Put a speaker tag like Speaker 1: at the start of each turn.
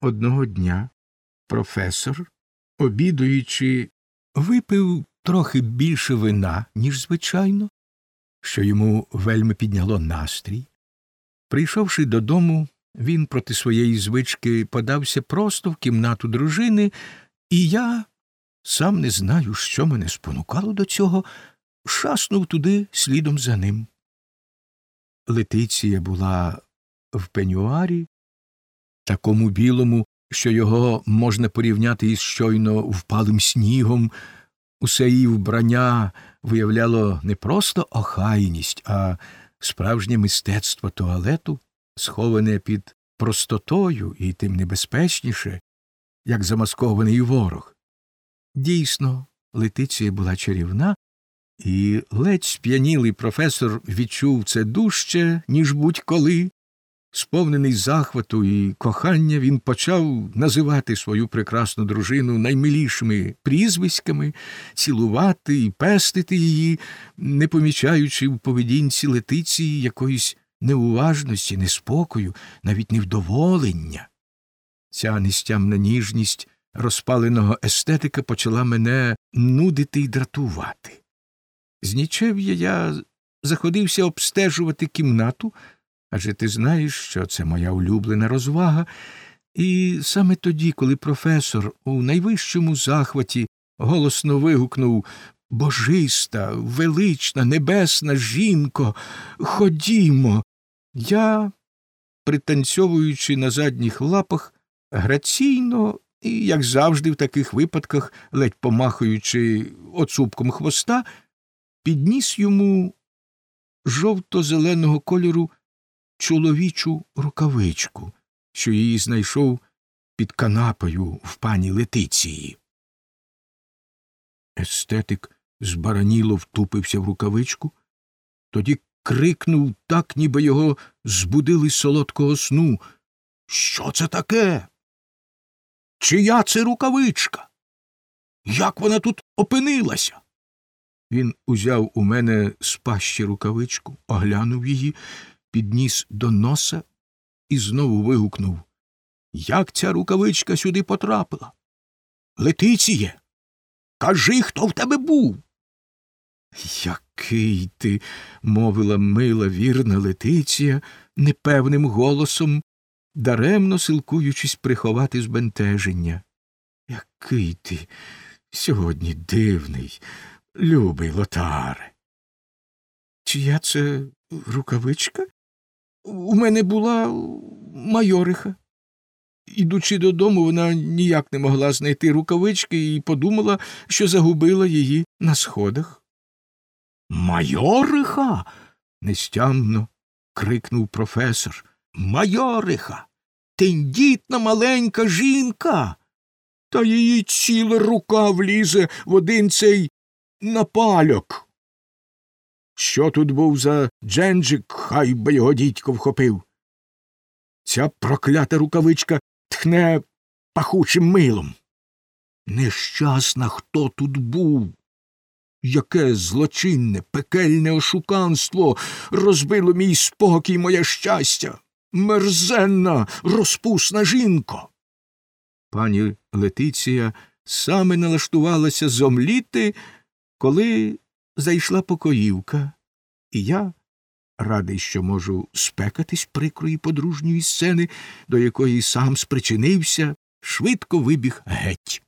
Speaker 1: Одного дня професор, обідуючи, випив трохи більше вина, ніж звичайно, що йому вельми підняло настрій. Прийшовши додому, він проти своєї звички подався просто в кімнату дружини, і я, сам не знаю, що мене спонукало до цього, шаснув туди слідом за ним. Летиція була в пенюарі, такому білому, що його можна порівняти із щойно впалим снігом, усе її вбрання виявляло не просто охайність, а справжнє мистецтво туалету, сховане під простотою і тим небезпечніше, як замаскований ворог. Дійсно, Летиція була чарівна, і ледь сп'янілий професор відчув це дужче, ніж будь-коли. Сповнений захвату і кохання, він почав називати свою прекрасну дружину наймилішими прізвиськами, цілувати і пестити її, не помічаючи в поведінці летиції якоїсь неуважності, неспокою, навіть невдоволення. Ця нестямна ніжність розпаленого естетика почала мене нудити й дратувати. З нічев'я я заходився обстежувати кімнату, адже ти знаєш, що це моя улюблена розвага, і саме тоді, коли професор у найвищому захваті голосно вигукнув Божиста, велична, небесна жінко, ходімо, я, пританцьовуючи на задніх лапах, граційно і, як завжди, в таких випадках, ледь помахуючи оцупком хвоста, підніс йому жовто-зеленого кольору чоловічу рукавичку, що її знайшов під канапою в пані Летиції. Естетик збараніло втупився в рукавичку, тоді крикнув так, ніби його збудили солодкого сну. Що це таке? Чия це рукавичка? Як вона тут опинилася? Він узяв у мене з пащі рукавичку, оглянув її, підніс до носа і знову вигукнув Як ця рукавичка сюди потрапила? Летиціє, кажи, хто в тебе був? Який ти, мовила мила вірна Летиція непевним голосом, даремно силкуючись приховати збентеження. Який ти сьогодні дивний, любий лотаре. Чия це рукавичка? У мене була майориха. Ідучи додому, вона ніяк не могла знайти рукавички і подумала, що загубила її на сходах. Майориха. нестямно крикнув професор. Майориха. Тендітна маленька жінка. Та її ціла рука влізе в один цей напальок. Що тут був за дженджик, хай би його дідько вхопив. Ця проклята рукавичка тхне пахучим милом. Нещасна, хто тут був. Яке злочинне, пекельне ошуканство розбило мій спокій, моє щастя. Мерзенна, розпусна жінко. Пані Летиція саме налаштувалася зомліти, коли зайшла покоївка, і я, радий, що можу спекатись прикрої подружньої сцени, до якої сам спричинився, швидко вибіг геть.